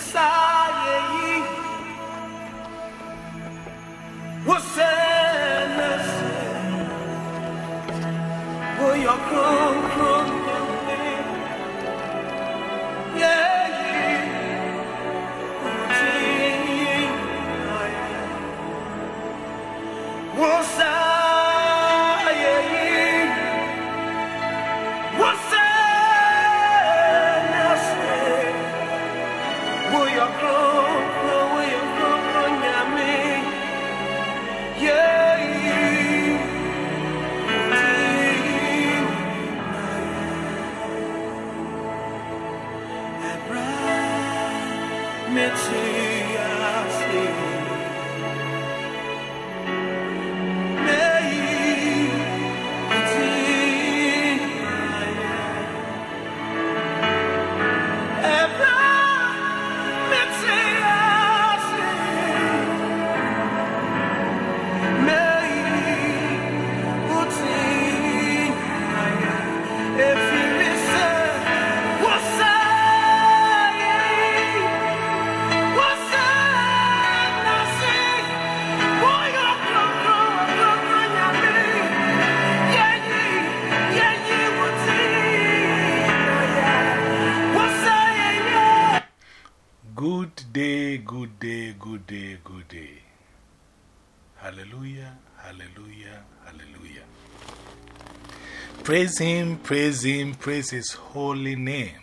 Good Praise Him, praise Him, praise His holy name.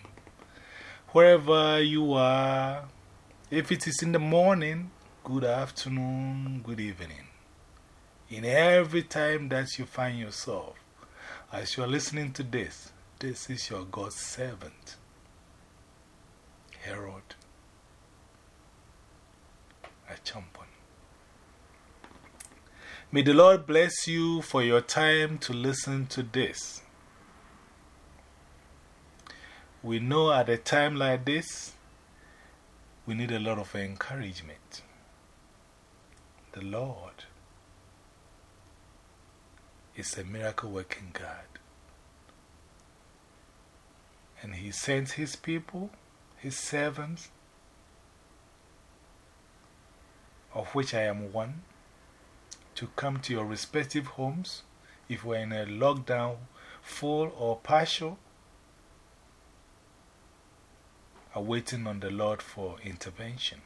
Wherever you are, if it is in the morning, good afternoon, good evening. In every time that you find yourself, as you are listening to this, this is your God's servant, Herod, Harold Achampon. May the Lord bless you for your time to listen to this. We know at a time like this, we need a lot of encouragement. The Lord is a miracle working God. And He sends His people, His servants, of which I am one, to come to your respective homes if we're in a lockdown, full or partial, awaiting on the Lord for intervention.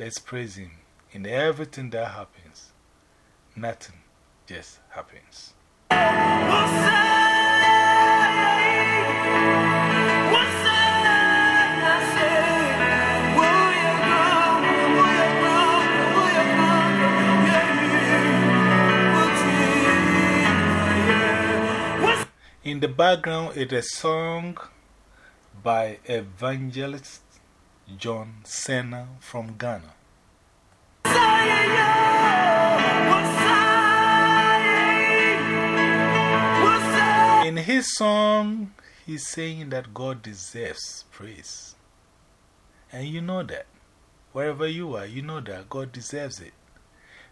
Let's praise Him. In everything that happens, nothing just happens. Background is a song by evangelist John Senna from Ghana. In his song, he's saying that God deserves praise. And you know that. Wherever you are, you know that God deserves it.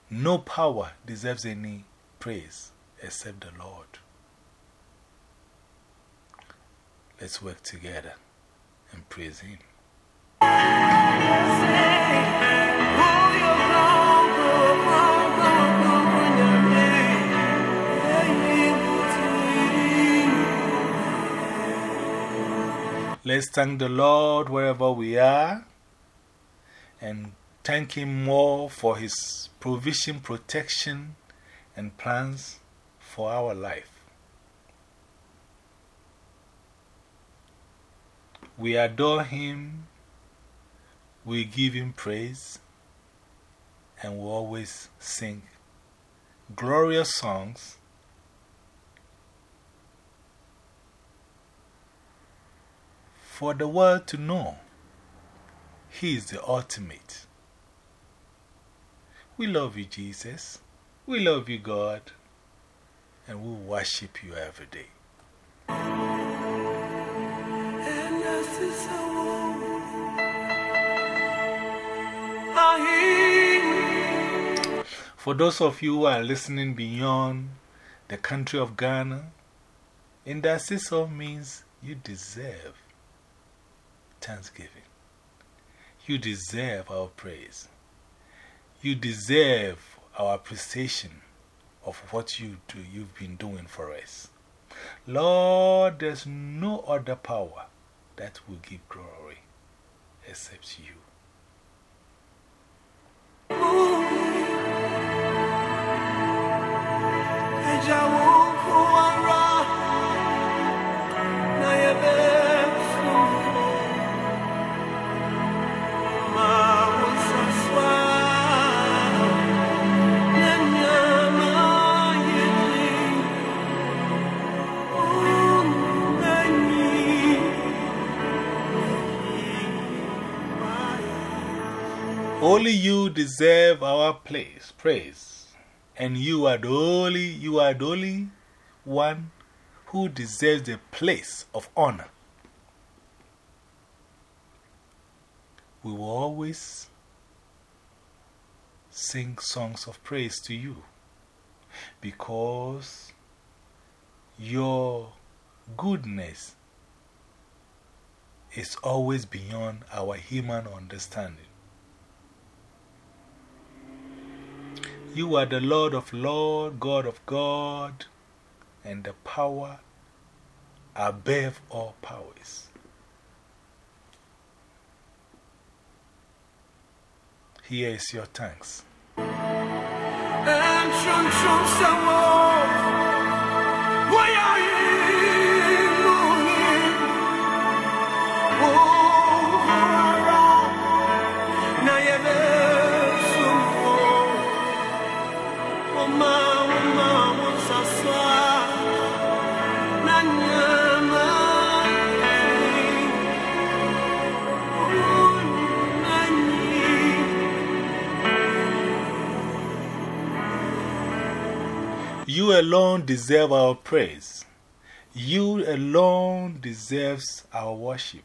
No power deserves any praise except the Lord. Let's work together and praise Him. Let's thank the Lord wherever we are and thank Him more for His provision, protection, and plans for our life. We adore Him, we give Him praise, and we always sing glorious songs for the world to know He is the ultimate. We love you, Jesus. We love you, God. And we worship you every day. For those of you who are listening beyond the country of Ghana, Indasiso means you deserve. thanksgiving. You deserve our praise. You deserve our appreciation of what you do, you've been doing for us. Lord, there's no other power that will give glory except you. Only you deserve our place, praise. And you are the only, you are the only one who deserves the place of honor. We will always sing songs of praise to you because your goodness is always beyond our human understanding. You are the Lord of Lords, God of God, and the power above all powers. Here is your thanks. You alone deserve our praise. You alone deserves our worship.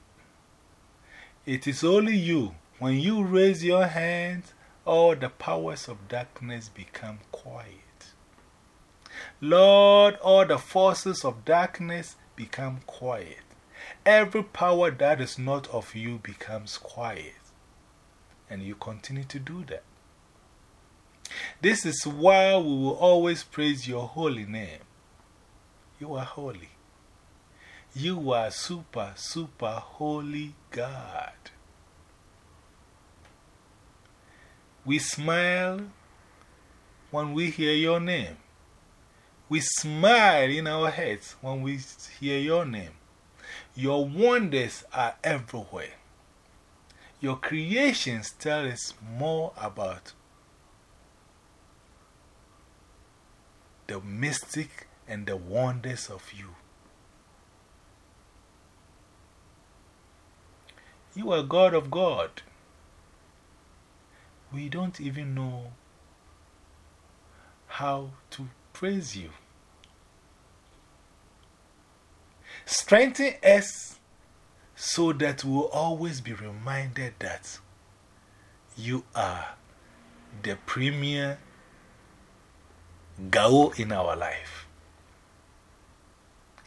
It is only you. When you raise your hands, all the powers of darkness become quiet. Lord, all the forces of darkness become quiet. Every power that is not of you becomes quiet. And you continue to do that. This is why we will always praise your holy name. You are holy. You are super, super holy God. We smile when we hear your name. We smile in our heads when we hear your name. Your wonders are everywhere. Your creations tell us more about the mystic and the wonders of you. You are God of God. We don't even know how to praise you. Strengthen us so that we'll always be reminded that you are the premier Gao in our life.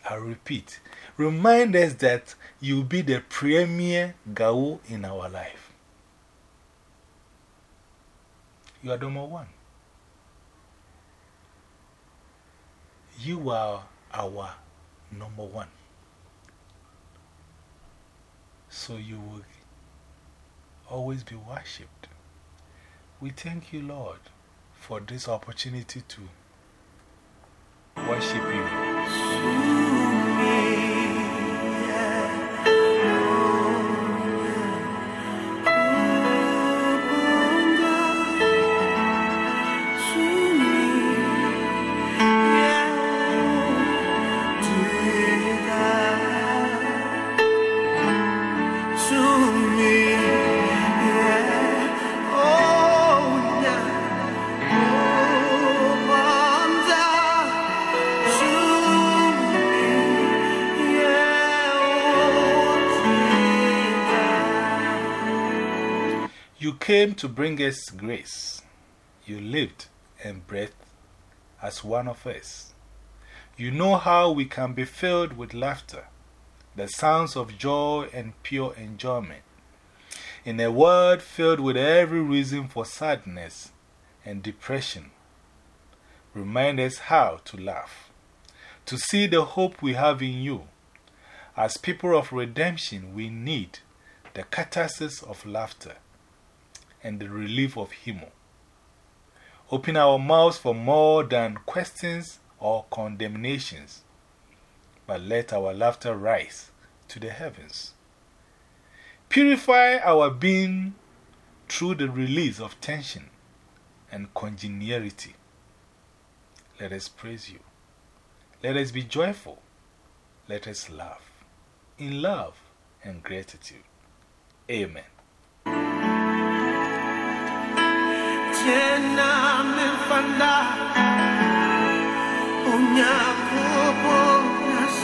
I repeat, remind us that you be the premier Gao in our life. You are number one. You are our number one. So you will always be worshipped. We thank you, Lord for this opportunity to came to bring us grace. You lived and breathed as one of us. You know how we can be filled with laughter the sounds of joy and pure enjoyment. In a world filled with every reason for sadness and depression, remind us how to laugh, to see the hope we have in you. As people of redemption, we need the catharsis of laughter and the relief of humor. Open our mouths for more than questions or condemnations, but let our laughter rise to the heavens. Purify our being through the release of tension and congeniality. Let us praise you. Let us be joyful. Let us laugh in love and gratitude. Amen. και να με φαντά ο μια από πόνας